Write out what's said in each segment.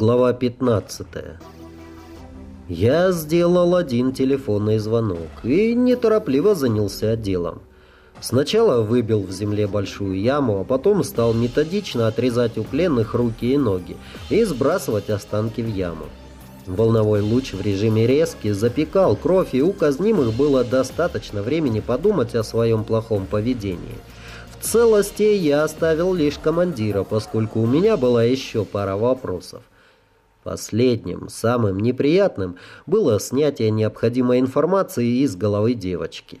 Глава 15. Я сделал один телефонный звонок и неторопливо занялся делом. Сначала выбил в земле большую яму, а потом стал методично отрезать у пленных руки и ноги и сбрасывать останки в яму. Волновой луч в режиме резки запекал кровь, и у казнимых было достаточно времени подумать о своем плохом поведении. В целости я оставил лишь командира, поскольку у меня была еще пара вопросов. Последним, самым неприятным, было снятие необходимой информации из головы девочки.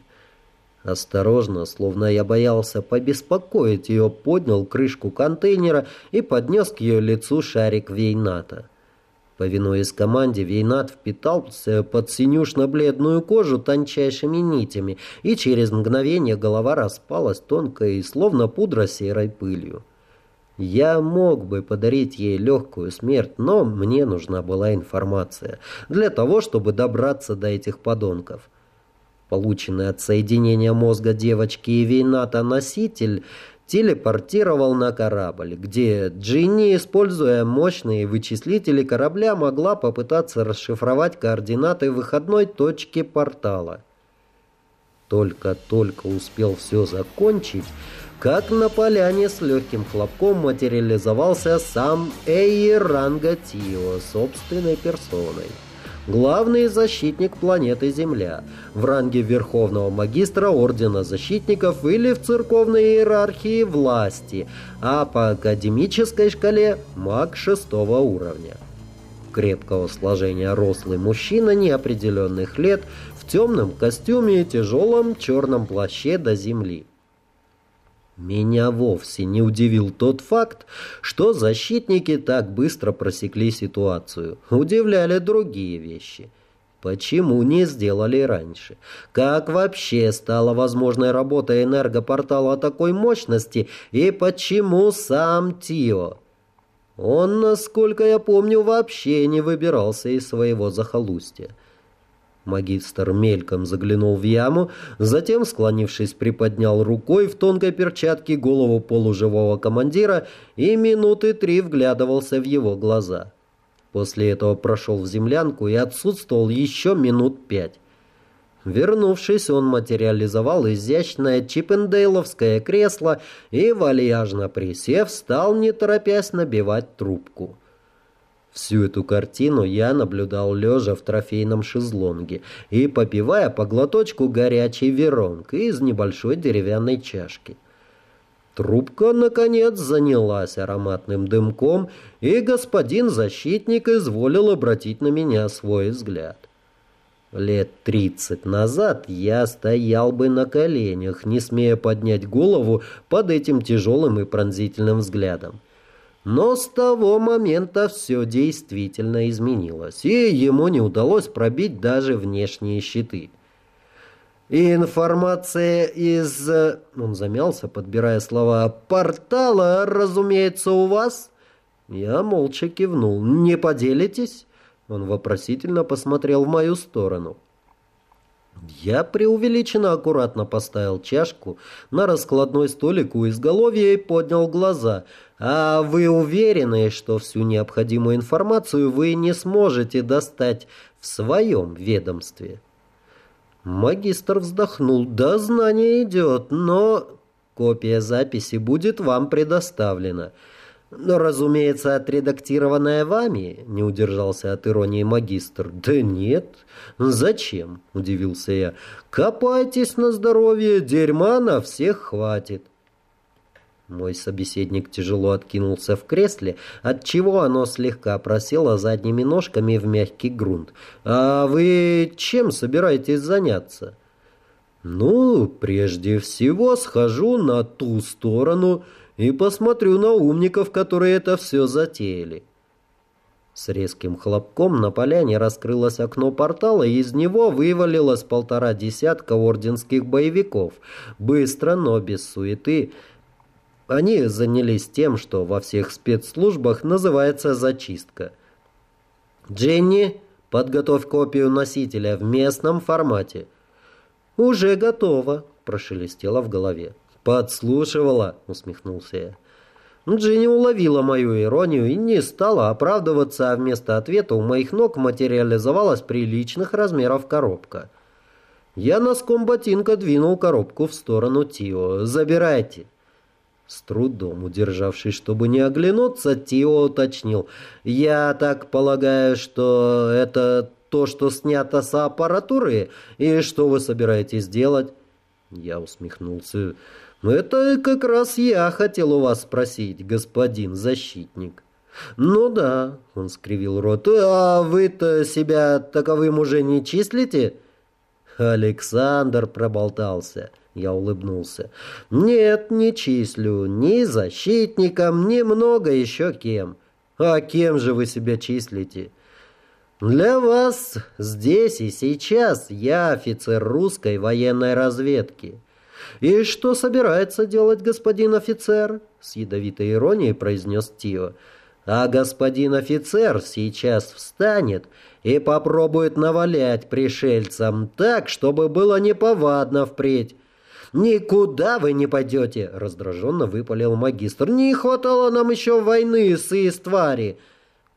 Осторожно, словно я боялся побеспокоить ее, поднял крышку контейнера и поднес к ее лицу шарик Вейната. Повинуясь команде, Вейнат впитался под синюшно-бледную кожу тончайшими нитями, и через мгновение голова распалась тонкой, словно пудра серой пылью. Я мог бы подарить ей легкую смерть, но мне нужна была информация для того, чтобы добраться до этих подонков. Полученный от соединения мозга девочки и Вейната носитель телепортировал на корабль, где Джинни, используя мощные вычислители корабля, могла попытаться расшифровать координаты выходной точки портала. Только-только успел все закончить, как на поляне с легким хлопком материализовался сам Эйранга Тио собственной персоной. Главный защитник планеты Земля в ранге Верховного Магистра Ордена Защитников или в церковной иерархии власти, а по академической шкале маг шестого уровня. Крепкого сложения рослый мужчина неопределенных лет в темном костюме и тяжелом черном плаще до земли. Меня вовсе не удивил тот факт, что защитники так быстро просекли ситуацию. Удивляли другие вещи. Почему не сделали раньше? Как вообще стала возможной работа энергопортала такой мощности? И почему сам Тио? Он, насколько я помню, вообще не выбирался из своего захолустья. Магистр мельком заглянул в яму, затем, склонившись, приподнял рукой в тонкой перчатке голову полуживого командира и минуты три вглядывался в его глаза. После этого прошел в землянку и отсутствовал еще минут пять. Вернувшись, он материализовал изящное чипендейловское кресло и, вальяжно присев, стал, не торопясь, набивать трубку. Всю эту картину я наблюдал лежа в трофейном шезлонге и попивая по глоточку горячий веронг из небольшой деревянной чашки. Трубка, наконец, занялась ароматным дымком, и господин защитник изволил обратить на меня свой взгляд. Лет тридцать назад я стоял бы на коленях, не смея поднять голову под этим тяжелым и пронзительным взглядом. Но с того момента все действительно изменилось, и ему не удалось пробить даже внешние щиты. «Информация из...» Он замялся, подбирая слова. «Портала, разумеется, у вас?» Я молча кивнул. «Не поделитесь?» Он вопросительно посмотрел в мою сторону. Я преувеличенно аккуратно поставил чашку на раскладной столик у изголовья и поднял глаза. «А вы уверены, что всю необходимую информацию вы не сможете достать в своем ведомстве?» Магистр вздохнул. «Да, знание идет, но копия записи будет вам предоставлена». Но, разумеется, отредактированная вами, не удержался от иронии магистр. Да нет. Зачем? Удивился я. Копайтесь на здоровье, дерьма на всех хватит. Мой собеседник тяжело откинулся в кресле, отчего оно слегка просело задними ножками в мягкий грунт. «А вы чем собираетесь заняться?» «Ну, прежде всего схожу на ту сторону и посмотрю на умников, которые это все затеяли. С резким хлопком на поляне раскрылось окно портала, и из него вывалилось полтора десятка орденских боевиков. Быстро, но без суеты. Они занялись тем, что во всех спецслужбах называется зачистка. «Дженни, подготовь копию носителя в местном формате». «Уже готово», – прошелестело в голове. «Подслушивала?» — усмехнулся я. Джинни уловила мою иронию и не стала оправдываться, а вместо ответа у моих ног материализовалась приличных размеров коробка. Я носком ботинка двинул коробку в сторону Тио. «Забирайте». С трудом удержавшись, чтобы не оглянуться, Тио уточнил. «Я так полагаю, что это то, что снято с аппаратуры, и что вы собираетесь делать?» Я усмехнулся. «Это как раз я хотел у вас спросить, господин защитник». «Ну да», — он скривил рот, — «а вы-то себя таковым уже не числите?» Александр проболтался. Я улыбнулся. «Нет, не числю. Ни защитником, ни много еще кем. А кем же вы себя числите?» «Для вас здесь и сейчас я офицер русской военной разведки». «И что собирается делать господин офицер?» С ядовитой иронией произнес Тио. «А господин офицер сейчас встанет и попробует навалять пришельцам так, чтобы было неповадно впредь. «Никуда вы не пойдете!» — раздраженно выпалил магистр. «Не хватало нам еще войны с Иствари!»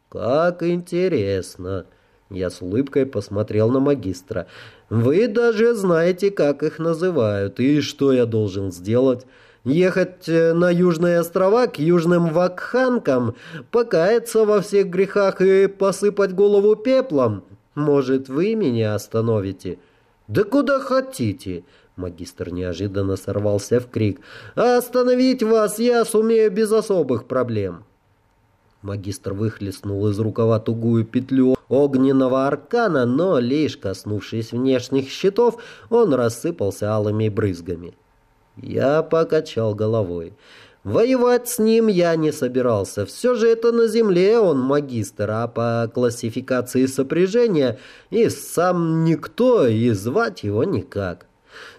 «Как интересно!» Я с улыбкой посмотрел на магистра. «Вы даже знаете, как их называют. И что я должен сделать?» Ехать э, на Южные острова к южным вакханкам, покаяться во всех грехах и посыпать голову пеплом? Может, вы меня остановите? Да куда хотите!» Магистр неожиданно сорвался в крик. «Остановить вас я сумею без особых проблем!» Магистр выхлестнул из рукава тугую петлю огненного аркана, но лишь коснувшись внешних щитов, он рассыпался алыми брызгами. Я покачал головой. Воевать с ним я не собирался. Все же это на земле он магистр, а по классификации сопряжения и сам никто, и звать его никак.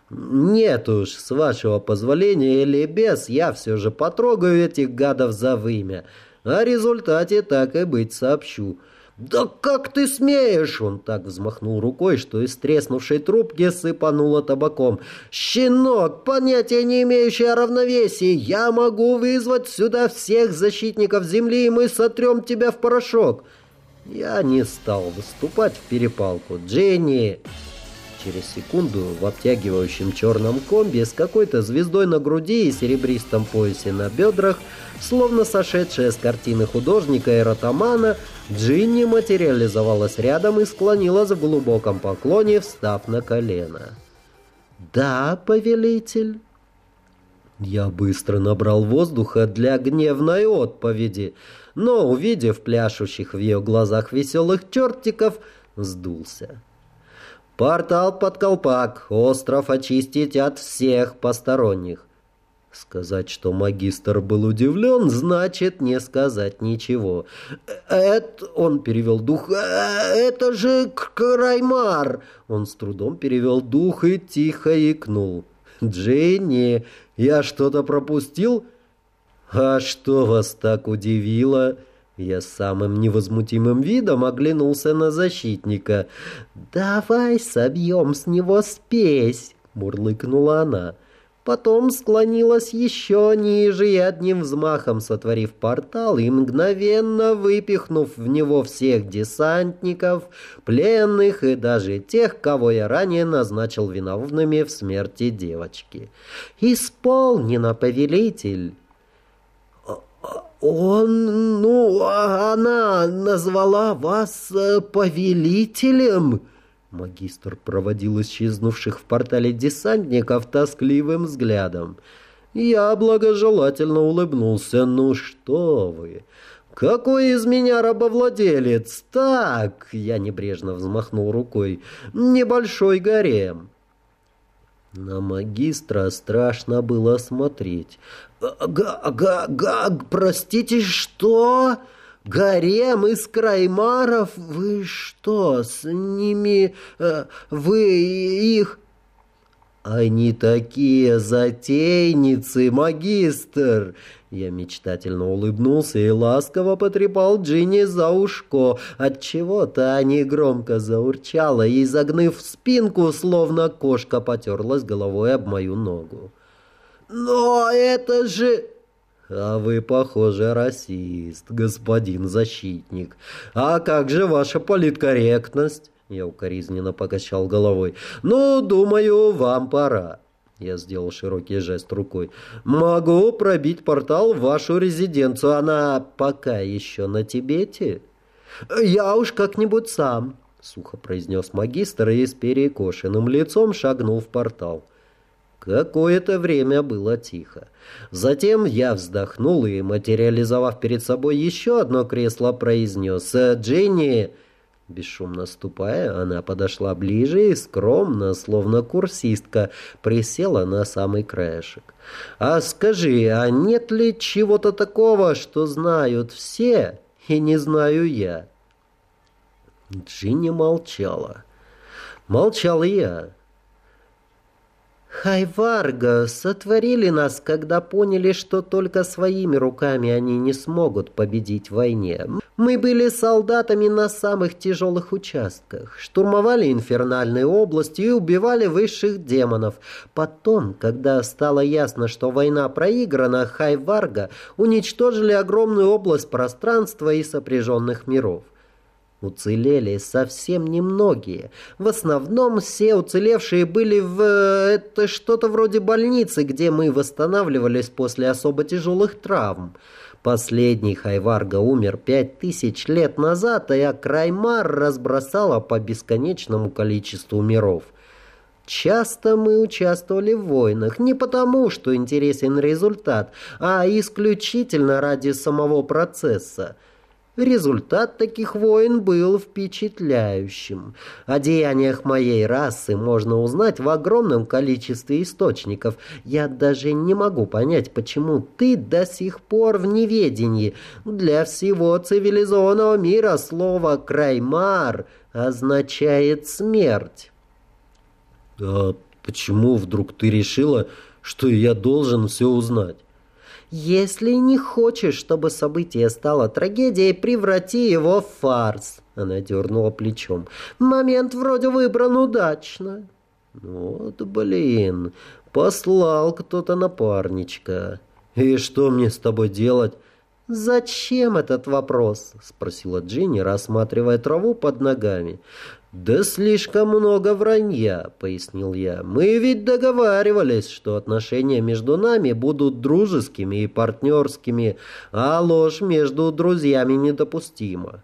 Нет уж, с вашего позволения или без, я все же потрогаю этих гадов за вымя. О результате так и быть сообщу. «Да как ты смеешь!» Он так взмахнул рукой, что из треснувшей трубки сыпануло табаком. «Щенок, понятия не имеющий о! Я могу вызвать сюда всех защитников Земли, и мы сотрем тебя в порошок!» Я не стал выступать в перепалку. «Дженни!» Через секунду в обтягивающем черном комбе с какой-то звездой на груди и серебристом поясе на бедрах, словно сошедшая с картины художника-эротомана, Джинни материализовалась рядом и склонилась в глубоком поклоне, встав на колено. «Да, повелитель?» Я быстро набрал воздуха для гневной отповеди, но, увидев пляшущих в ее глазах веселых чертиков, сдулся. Портал под колпак. Остров очистить от всех посторонних. Сказать, что магистр был удивлен, значит не сказать ничего. «Это...» — он перевел дух. «Это же Краймар!» Он с трудом перевел дух и тихо икнул. «Дженни, я что-то пропустил?» «А что вас так удивило?» Я самым невозмутимым видом оглянулся на защитника. «Давай собьем с него спесь!» — мурлыкнула она. Потом склонилась еще ниже и одним взмахом сотворив портал и мгновенно выпихнув в него всех десантников, пленных и даже тех, кого я ранее назначил виновными в смерти девочки. «Исполнено, повелитель!» «Он... ну, она назвала вас э, повелителем?» Магистр проводил исчезнувших в портале десантников тоскливым взглядом. Я благожелательно улыбнулся. «Ну что вы! Какой из меня рабовладелец? Так!» Я небрежно взмахнул рукой. «Небольшой гарем». На магистра страшно было смотреть. «Га-га-га, простите, что? Гарем из Краймаров? Вы что, с ними... Э, вы их...» «Они такие затейницы, магистр!» Я мечтательно улыбнулся и ласково потрепал Джинни за ушко. Отчего-то они громко заурчала и, загнув спинку, словно кошка потерлась головой об мою ногу. «Но это же...» А вы, похоже, расист, господин защитник. А как же ваша политкорректность? Я укоризненно покачал головой. Ну, думаю, вам пора. Я сделал широкий жест рукой. «Могу пробить портал в вашу резиденцию. Она пока еще на Тибете?» «Я уж как-нибудь сам», — сухо произнес магистр и с перекошенным лицом шагнул в портал. Какое-то время было тихо. Затем я вздохнул и, материализовав перед собой еще одно кресло, произнес «Джинни!» Бесшумно ступая, она подошла ближе и скромно, словно курсистка, присела на самый краешек. «А скажи, а нет ли чего-то такого, что знают все и не знаю я?» Джинни молчала. Молчал я. Хайварга сотворили нас, когда поняли, что только своими руками они не смогут победить в войне. Мы были солдатами на самых тяжелых участках, штурмовали инфернальные области и убивали высших демонов. Потом, когда стало ясно, что война проиграна, Хайварга уничтожили огромную область пространства и сопряженных миров. Уцелели совсем немногие. В основном все уцелевшие были в... Это что-то вроде больницы, где мы восстанавливались после особо тяжелых травм. Последний Хайварга умер пять тысяч лет назад, а Краймар разбросала по бесконечному количеству миров. Часто мы участвовали в войнах не потому, что интересен результат, а исключительно ради самого процесса. Результат таких войн был впечатляющим. О деяниях моей расы можно узнать в огромном количестве источников. Я даже не могу понять, почему ты до сих пор в неведении. Для всего цивилизованного мира слово «краймар» означает «смерть». «А почему вдруг ты решила, что я должен все узнать?» Если не хочешь, чтобы событие стало трагедией, преврати его в фарс. Она дернула плечом. Момент вроде выбран удачно. Вот, блин, послал кто-то напарничка. И что мне с тобой делать? «Зачем этот вопрос?» — спросила Джинни, рассматривая траву под ногами. «Да слишком много вранья», — пояснил я. «Мы ведь договаривались, что отношения между нами будут дружескими и партнерскими, а ложь между друзьями недопустима».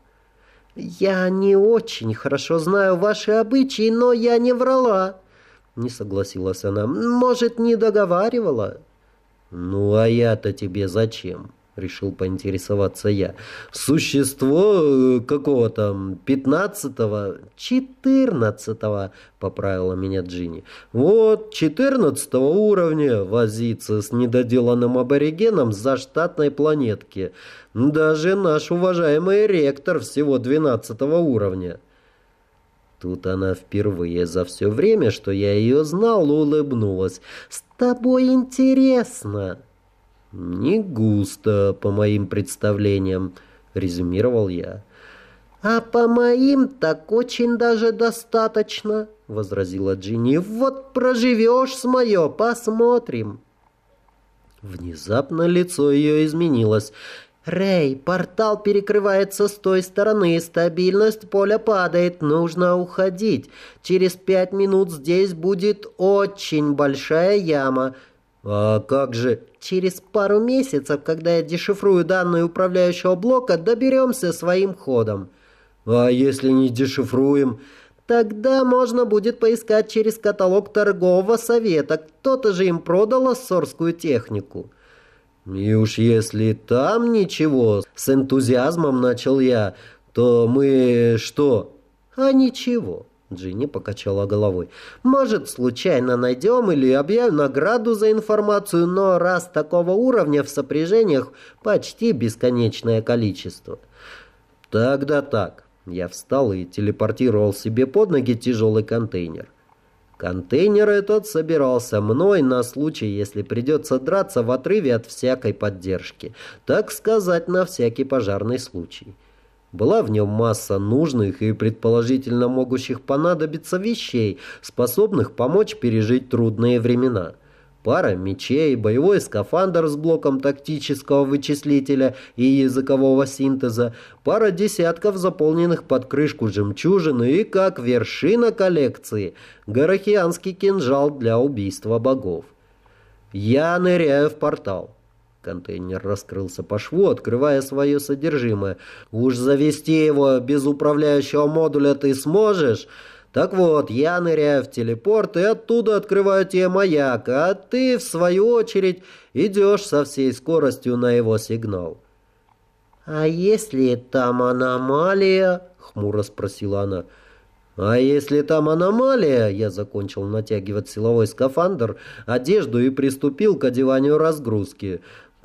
«Я не очень хорошо знаю ваши обычаи, но я не врала», — не согласилась она. «Может, не договаривала?» «Ну, а я-то тебе зачем?» Решил поинтересоваться я. «Существо э, какого то пятнадцатого, четырнадцатого», — поправила меня Джинни. «Вот, четырнадцатого уровня возиться с недоделанным аборигеном за штатной планетки. Даже наш уважаемый ректор всего двенадцатого уровня». Тут она впервые за все время, что я ее знал, улыбнулась. «С тобой интересно!» «Не густо, по моим представлениям», — резюмировал я. «А по моим так очень даже достаточно», — возразила Джинни. «Вот проживешь с мое, посмотрим». Внезапно лицо ее изменилось. «Рэй, портал перекрывается с той стороны, стабильность поля падает, нужно уходить. Через пять минут здесь будет очень большая яма. «А как же...» «Через пару месяцев, когда я дешифрую данные управляющего блока, доберемся своим ходом». «А если не дешифруем?» «Тогда можно будет поискать через каталог торгового совета. Кто-то же им продал ассорскую технику». «И уж если там ничего, с энтузиазмом начал я, то мы что?» «А ничего». Джинни покачала головой. «Может, случайно найдем или объявим награду за информацию, но раз такого уровня в сопряжениях почти бесконечное количество». «Тогда так». Я встал и телепортировал себе под ноги тяжелый контейнер. Контейнер этот собирался мной на случай, если придется драться в отрыве от всякой поддержки. Так сказать, на всякий пожарный случай. Была в нем масса нужных и предположительно могущих понадобиться вещей, способных помочь пережить трудные времена. пара мечей, боевой скафандр с блоком тактического вычислителя и языкового синтеза, пара десятков заполненных под крышку жемчужин и, как вершина коллекции, горохианский кинжал для убийства богов. Я ныряю в портал. Контейнер раскрылся по шву, открывая свое содержимое. «Уж завести его без управляющего модуля ты сможешь?» Так вот, я ныряю в телепорт и оттуда открываю тебе маяк, а ты, в свою очередь, идешь со всей скоростью на его сигнал. «А если там аномалия?» — хмуро спросила она. «А если там аномалия?» Я закончил натягивать силовой скафандр, одежду и приступил к одеванию разгрузки.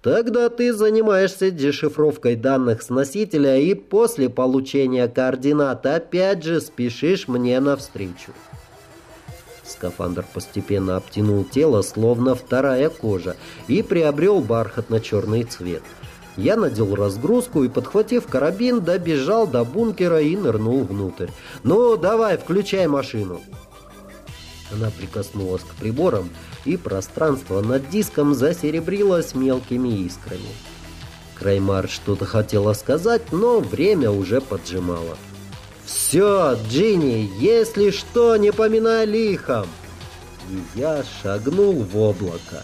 Тогда ты занимаешься дешифровкой данных с носителя и после получения координат опять же спешишь мне навстречу. Скафандр постепенно обтянул тело, словно вторая кожа, и приобрел бархатно-черный цвет. Я надел разгрузку и, подхватив карабин, добежал до бункера и нырнул внутрь. «Ну, давай, включай машину!» Она прикоснулась к приборам, и пространство над диском засеребрилось мелкими искрами. Краймар что-то хотела сказать, но время уже поджимало. «Все, Джинни, если что, не поминай лихом!» И я шагнул в облако.